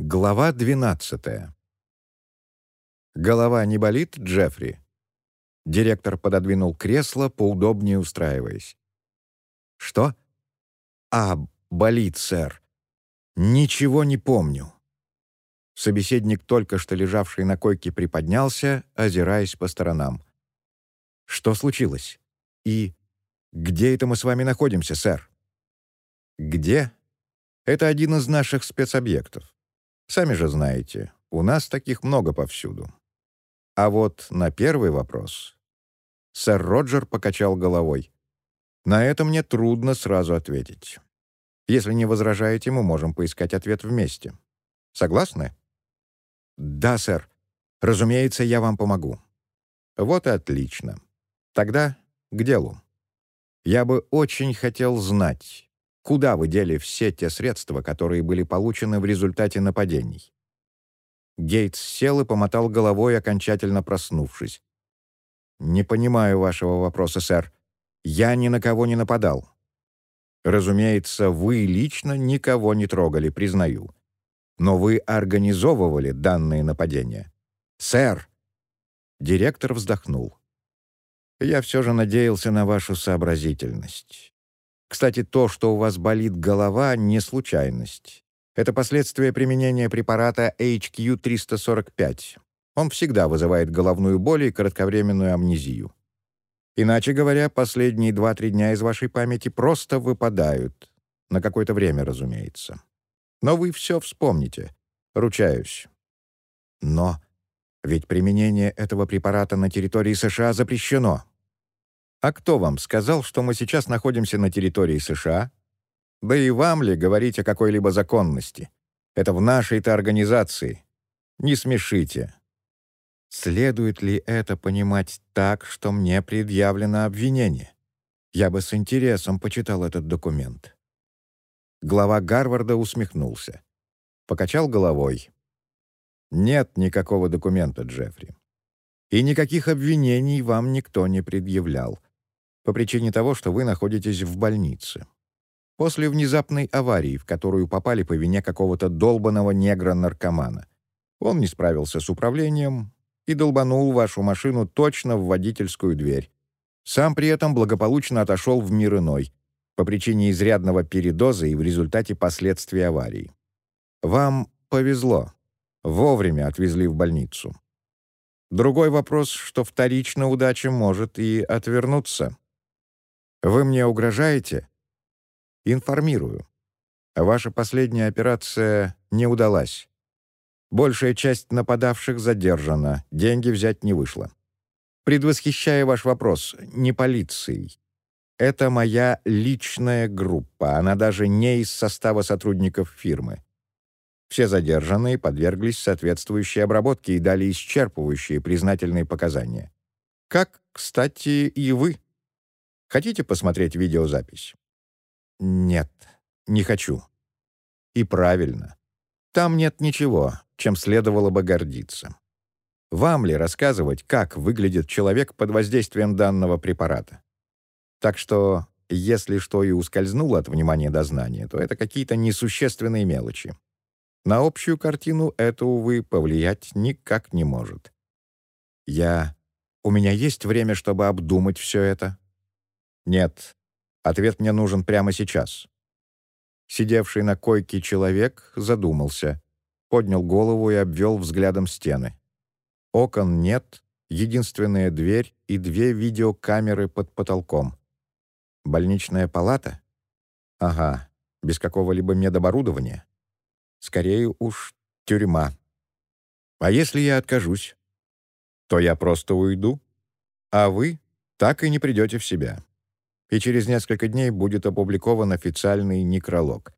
Глава 12. Голова не болит, Джеффри? Директор пододвинул кресло, поудобнее устраиваясь. Что? А, болит, сэр. Ничего не помню. Собеседник, только что лежавший на койке, приподнялся, озираясь по сторонам. Что случилось? И где это мы с вами находимся, сэр? Где? Это один из наших спецобъектов. Сами же знаете, у нас таких много повсюду. А вот на первый вопрос... Сэр Роджер покачал головой. На это мне трудно сразу ответить. Если не возражаете, мы можем поискать ответ вместе. Согласны? Да, сэр. Разумеется, я вам помогу. Вот и отлично. Тогда к делу. Я бы очень хотел знать, Куда вы дели все те средства, которые были получены в результате нападений?» Гейтс сел и помотал головой, окончательно проснувшись. «Не понимаю вашего вопроса, сэр. Я ни на кого не нападал». «Разумеется, вы лично никого не трогали, признаю. Но вы организовывали данные нападения». «Сэр!» Директор вздохнул. «Я все же надеялся на вашу сообразительность. Кстати, то, что у вас болит голова, не случайность. Это последствия применения препарата HQ-345. Он всегда вызывает головную боль и кратковременную амнезию. Иначе говоря, последние 2-3 дня из вашей памяти просто выпадают. На какое-то время, разумеется. Но вы все вспомните. Ручаюсь. Но ведь применение этого препарата на территории США запрещено. А кто вам сказал, что мы сейчас находимся на территории США? Да и вам ли говорить о какой-либо законности? Это в нашей-то организации. Не смешите. Следует ли это понимать так, что мне предъявлено обвинение? Я бы с интересом почитал этот документ. Глава Гарварда усмехнулся. Покачал головой. Нет никакого документа, Джеффри. И никаких обвинений вам никто не предъявлял по причине того, что вы находитесь в больнице. После внезапной аварии, в которую попали по вине какого-то долбанного негра-наркомана. Он не справился с управлением и долбанул вашу машину точно в водительскую дверь. Сам при этом благополучно отошел в мир иной по причине изрядного передоза и в результате последствий аварии. Вам повезло. Вовремя отвезли в больницу. Другой вопрос, что вторично удача может и отвернуться. Вы мне угрожаете? Информирую. Ваша последняя операция не удалась. Большая часть нападавших задержана, деньги взять не вышло. Предвосхищая ваш вопрос, не полицией. Это моя личная группа, она даже не из состава сотрудников фирмы. Все задержанные подверглись соответствующей обработке и дали исчерпывающие признательные показания. Как, кстати, и вы. Хотите посмотреть видеозапись? Нет, не хочу. И правильно. Там нет ничего, чем следовало бы гордиться. Вам ли рассказывать, как выглядит человек под воздействием данного препарата? Так что, если что и ускользнуло от внимания дознания, то это какие-то несущественные мелочи. На общую картину это, увы, повлиять никак не может. Я... У меня есть время, чтобы обдумать все это? «Нет. Ответ мне нужен прямо сейчас». Сидевший на койке человек задумался, поднял голову и обвел взглядом стены. Окон нет, единственная дверь и две видеокамеры под потолком. Больничная палата? Ага, без какого-либо медоборудования. Скорее уж тюрьма. А если я откажусь? То я просто уйду, а вы так и не придете в себя и через несколько дней будет опубликован официальный некролог.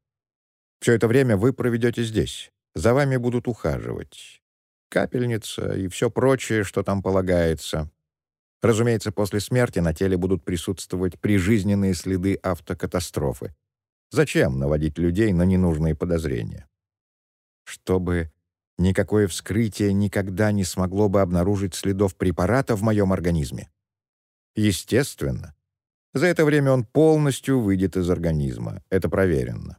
Все это время вы проведете здесь. За вами будут ухаживать. Капельница и все прочее, что там полагается. Разумеется, после смерти на теле будут присутствовать прижизненные следы автокатастрофы. Зачем наводить людей на ненужные подозрения? Чтобы никакое вскрытие никогда не смогло бы обнаружить следов препарата в моем организме. Естественно, за это время он полностью выйдет из организма. Это проверено.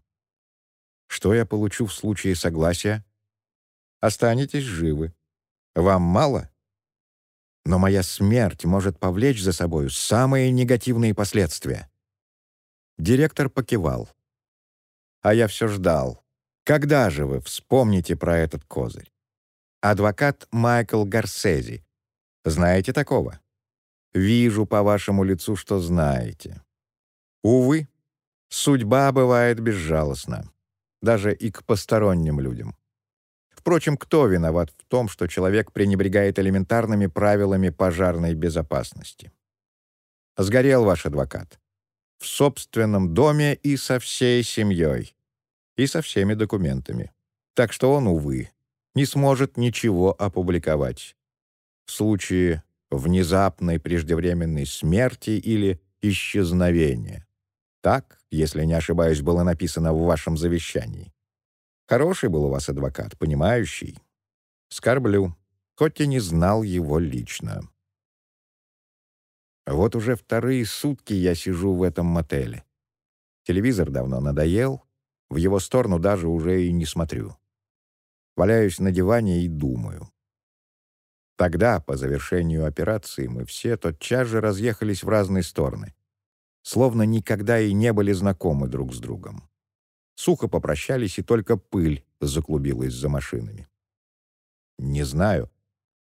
Что я получу в случае согласия? Останетесь живы. Вам мало? Но моя смерть может повлечь за собою самые негативные последствия. Директор покивал. А я все ждал. Когда же вы вспомните про этот козырь? Адвокат Майкл Гарсези. Знаете такого? Вижу по вашему лицу, что знаете. Увы, судьба бывает безжалостна, даже и к посторонним людям. Впрочем, кто виноват в том, что человек пренебрегает элементарными правилами пожарной безопасности? Сгорел ваш адвокат. В собственном доме и со всей семьей. И со всеми документами. Так что он, увы, не сможет ничего опубликовать. В случае внезапной преждевременной смерти или исчезновения. Так, если не ошибаюсь, было написано в вашем завещании. Хороший был у вас адвокат, понимающий. Скорблю, хоть и не знал его лично. Вот уже вторые сутки я сижу в этом мотеле. Телевизор давно надоел, в его сторону даже уже и не смотрю. Валяюсь на диване и думаю. Тогда, по завершению операции, мы все тотчас же разъехались в разные стороны, словно никогда и не были знакомы друг с другом. Сухо попрощались, и только пыль заклубилась за машинами. Не знаю.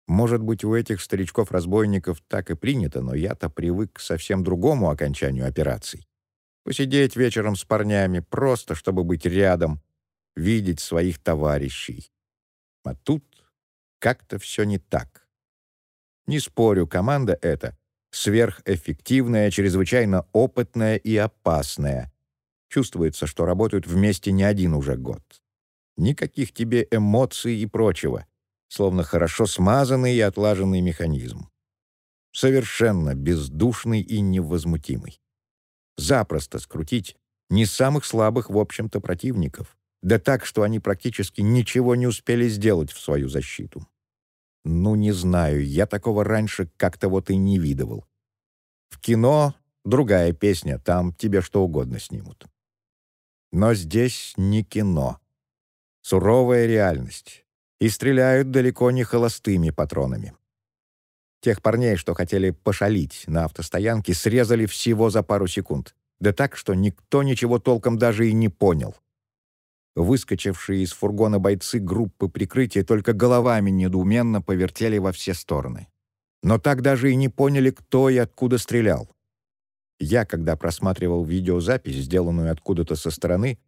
Может быть, у этих старичков-разбойников так и принято, но я-то привык к совсем другому окончанию операций. Посидеть вечером с парнями, просто чтобы быть рядом, видеть своих товарищей. А тут как-то все не так. Не спорю, команда эта сверхэффективная, чрезвычайно опытная и опасная. Чувствуется, что работают вместе не один уже год. Никаких тебе эмоций и прочего, словно хорошо смазанный и отлаженный механизм. Совершенно бездушный и невозмутимый. Запросто скрутить не самых слабых, в общем-то, противников. Да так, что они практически ничего не успели сделать в свою защиту. Ну, не знаю, я такого раньше как-то вот и не видывал. В кино другая песня, там тебе что угодно снимут. Но здесь не кино. Суровая реальность. И стреляют далеко не холостыми патронами. Тех парней, что хотели пошалить на автостоянке, срезали всего за пару секунд. Да так, что никто ничего толком даже и не понял. Выскочившие из фургона бойцы группы прикрытия только головами недоуменно повертели во все стороны. Но так даже и не поняли, кто и откуда стрелял. Я, когда просматривал видеозапись, сделанную откуда-то со стороны,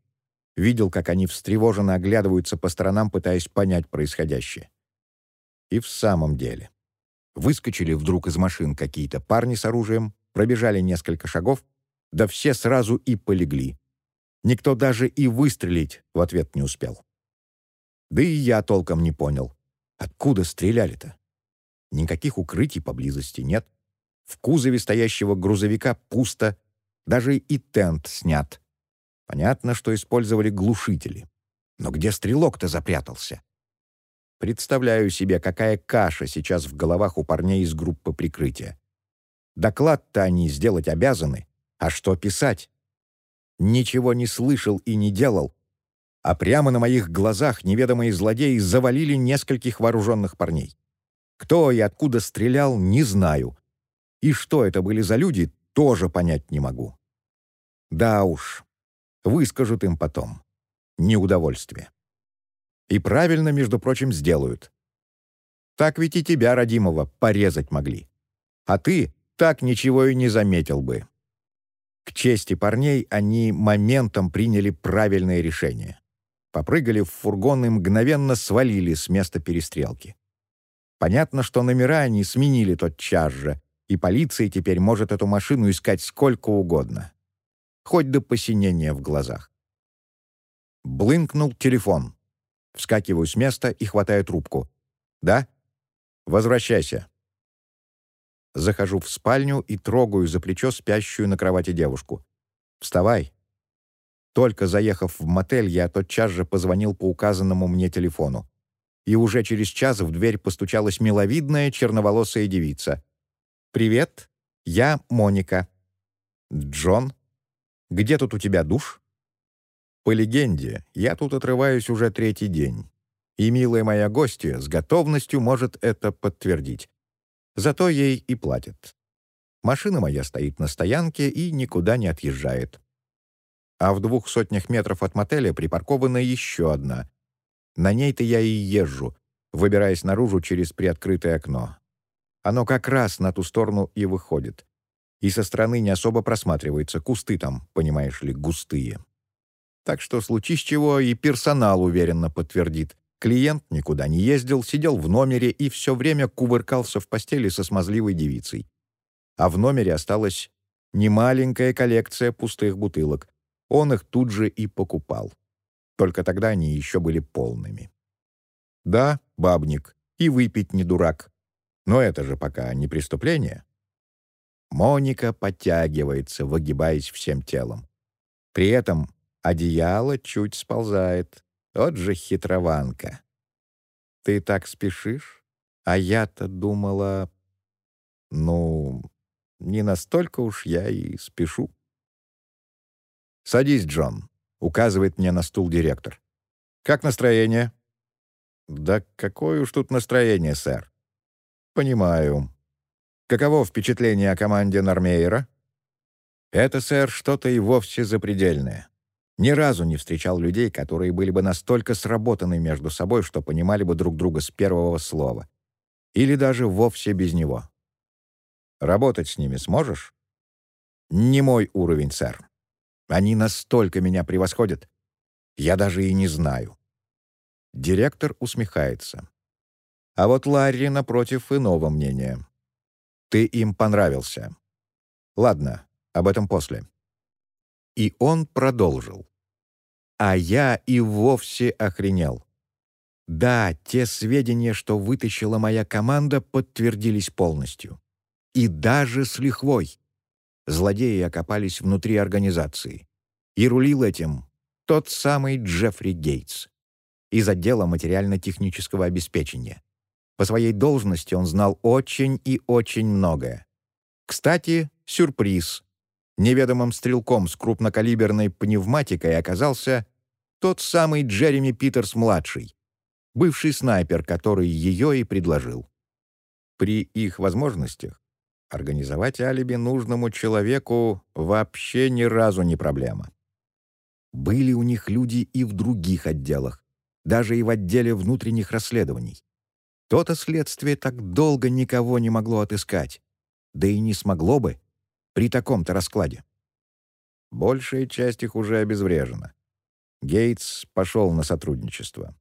видел, как они встревоженно оглядываются по сторонам, пытаясь понять происходящее. И в самом деле. Выскочили вдруг из машин какие-то парни с оружием, пробежали несколько шагов, да все сразу и полегли. Никто даже и выстрелить в ответ не успел. Да и я толком не понял, откуда стреляли-то. Никаких укрытий поблизости нет. В кузове стоящего грузовика пусто, даже и тент снят. Понятно, что использовали глушители. Но где стрелок-то запрятался? Представляю себе, какая каша сейчас в головах у парней из группы прикрытия. Доклад-то они сделать обязаны, а что писать? Ничего не слышал и не делал, а прямо на моих глазах неведомые злодеи завалили нескольких вооруженных парней. Кто и откуда стрелял, не знаю, и что это были за люди, тоже понять не могу. Да уж, выскажут им потом. Неудовольствие. И правильно, между прочим, сделают. Так ведь и тебя, родимого, порезать могли. А ты так ничего и не заметил бы. К чести парней они моментом приняли правильное решение. Попрыгали в фургон и мгновенно свалили с места перестрелки. Понятно, что номера они сменили тот час же, и полиция теперь может эту машину искать сколько угодно. Хоть до посинения в глазах. Блынкнул телефон. Вскакиваю с места и хватаю трубку. «Да? Возвращайся». Захожу в спальню и трогаю за плечо спящую на кровати девушку. «Вставай». Только заехав в мотель, я тотчас же позвонил по указанному мне телефону. И уже через час в дверь постучалась миловидная черноволосая девица. «Привет, я Моника». «Джон, где тут у тебя душ?» «По легенде, я тут отрываюсь уже третий день. И милая моя гостья с готовностью может это подтвердить. Зато ей и платят. Машина моя стоит на стоянке и никуда не отъезжает. А в двух сотнях метров от мотеля припаркована еще одна. На ней-то я и езжу, выбираясь наружу через приоткрытое окно. Оно как раз на ту сторону и выходит. И со стороны не особо просматривается, кусты там, понимаешь ли, густые. Так что случись чего, и персонал уверенно подтвердит. Клиент никуда не ездил, сидел в номере и все время кувыркался в постели со смазливой девицей. А в номере осталась немаленькая коллекция пустых бутылок. Он их тут же и покупал. Только тогда они еще были полными. Да, бабник, и выпить не дурак. Но это же пока не преступление. Моника подтягивается, выгибаясь всем телом. При этом одеяло чуть сползает. Вот же хитрованка. Ты так спешишь? А я-то думала... Ну, не настолько уж я и спешу. «Садись, Джон», — указывает мне на стул директор. «Как настроение?» «Да какое уж тут настроение, сэр». «Понимаю. Каково впечатление о команде Нормейера?» «Это, сэр, что-то и вовсе запредельное. Ни разу не встречал людей, которые были бы настолько сработаны между собой, что понимали бы друг друга с первого слова. Или даже вовсе без него. Работать с ними сможешь? Не мой уровень, сэр. Они настолько меня превосходят. Я даже и не знаю. Директор усмехается. А вот Ларри, напротив, иного мнения. Ты им понравился. Ладно, об этом после. И он продолжил. А я и вовсе охренел. Да, те сведения, что вытащила моя команда, подтвердились полностью. И даже с лихвой. Злодеи окопались внутри организации. И рулил этим тот самый Джеффри Гейтс из отдела материально-технического обеспечения. По своей должности он знал очень и очень многое. Кстати, сюрприз. Неведомым стрелком с крупнокалиберной пневматикой оказался тот самый Джереми Питерс-младший, бывший снайпер, который ее и предложил. При их возможностях организовать алиби нужному человеку вообще ни разу не проблема. Были у них люди и в других отделах, даже и в отделе внутренних расследований. То-то следствие так долго никого не могло отыскать, да и не смогло бы при таком-то раскладе. Большая часть их уже обезврежена. Гейтс пошел на сотрудничество.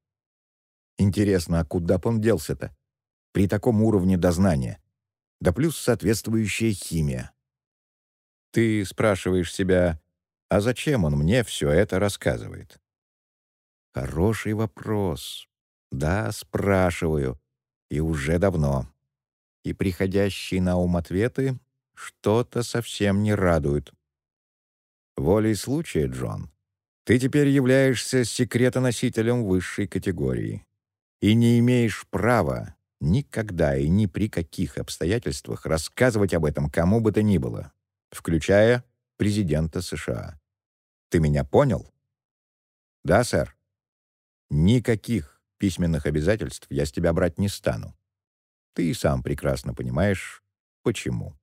Интересно, а куда б он делся-то? При таком уровне дознания. Да плюс соответствующая химия. Ты спрашиваешь себя, а зачем он мне все это рассказывает? Хороший вопрос. Да, спрашиваю. И уже давно. И приходящие на ум ответы что-то совсем не радуют. Волей случая, Джон, ты теперь являешься секретоносителем высшей категории и не имеешь права никогда и ни при каких обстоятельствах рассказывать об этом кому бы то ни было, включая президента США. Ты меня понял? Да, сэр. Никаких письменных обязательств я с тебя брать не стану. Ты и сам прекрасно понимаешь, почему.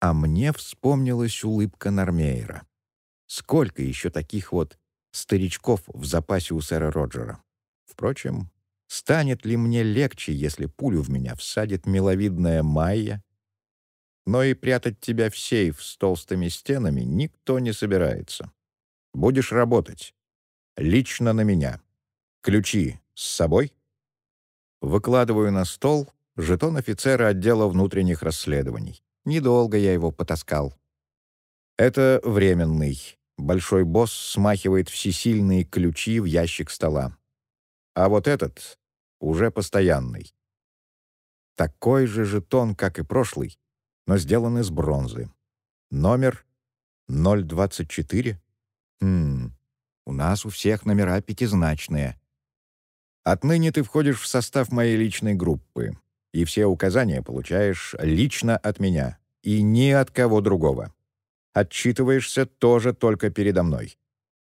А мне вспомнилась улыбка Нормейра. Сколько еще таких вот старичков в запасе у сэра Роджера? Впрочем, станет ли мне легче, если пулю в меня всадит миловидная Майя? Но и прятать тебя в сейф с толстыми стенами никто не собирается. Будешь работать. Лично на меня. Ключи с собой? Выкладываю на стол жетон офицера отдела внутренних расследований. Недолго я его потаскал. Это временный. Большой босс смахивает всесильные ключи в ящик стола. А вот этот уже постоянный. Такой же жетон, как и прошлый, но сделан из бронзы. Номер 024. Хм, у нас у всех номера пятизначные. Отныне ты входишь в состав моей личной группы, и все указания получаешь лично от меня и ни от кого другого. Отчитываешься тоже только передо мной.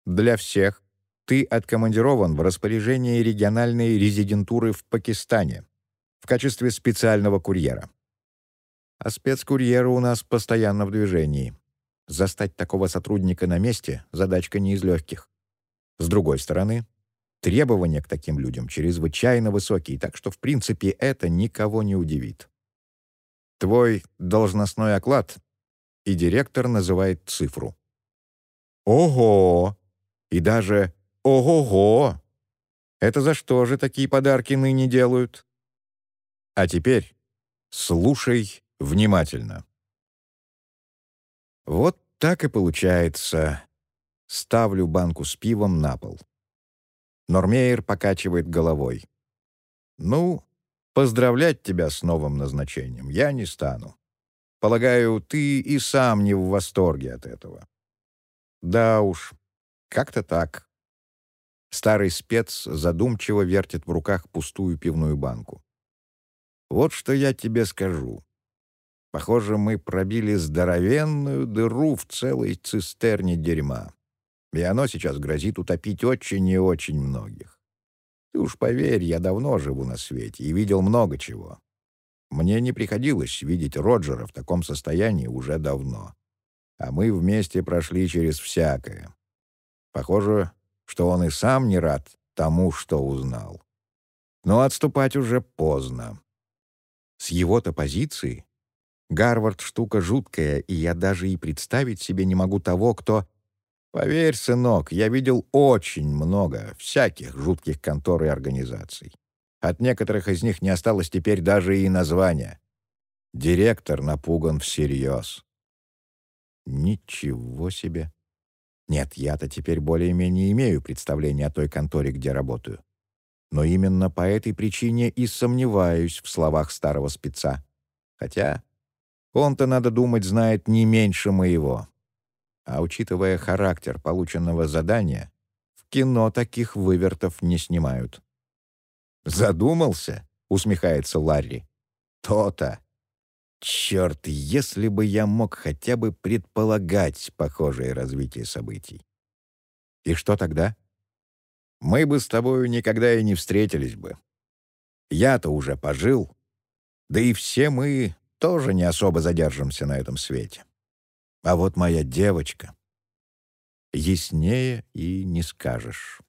Для всех ты откомандирован в распоряжении региональной резидентуры в Пакистане в качестве специального курьера. А спецкурьеры у нас постоянно в движении. Застать такого сотрудника на месте — задачка не из легких. С другой стороны, требования к таким людям чрезвычайно высокие, так что, в принципе, это никого не удивит. Твой должностной оклад, и директор называет цифру. Ого! И даже ого-го! Это за что же такие подарки ныне делают? А теперь слушай внимательно. Вот так и получается. Ставлю банку с пивом на пол. Нормейер покачивает головой. «Ну, поздравлять тебя с новым назначением я не стану. Полагаю, ты и сам не в восторге от этого». «Да уж, как-то так». Старый спец задумчиво вертит в руках пустую пивную банку. «Вот что я тебе скажу. Похоже, мы пробили здоровенную дыру в целой цистерне дерьма. И оно сейчас грозит утопить очень и очень многих. Ты уж поверь, я давно живу на свете и видел много чего. Мне не приходилось видеть Роджера в таком состоянии уже давно. А мы вместе прошли через всякое. Похоже, что он и сам не рад тому, что узнал. Но отступать уже поздно. С его-то позиции Гарвард — штука жуткая, и я даже и представить себе не могу того, кто... Поверь, сынок, я видел очень много всяких жутких контор и организаций. От некоторых из них не осталось теперь даже и названия. Директор напуган всерьез. Ничего себе. Нет, я-то теперь более-менее имею представление о той конторе, где работаю. Но именно по этой причине и сомневаюсь в словах старого спеца. Хотя он-то, надо думать, знает не меньше моего. А учитывая характер полученного задания, в кино таких вывертов не снимают. «Задумался?» — усмехается Ларри. «То-то! Черт, если бы я мог хотя бы предполагать похожее развитие событий!» «И что тогда?» «Мы бы с тобою никогда и не встретились бы. Я-то уже пожил, да и все мы тоже не особо задержимся на этом свете. А вот моя девочка... Яснее и не скажешь.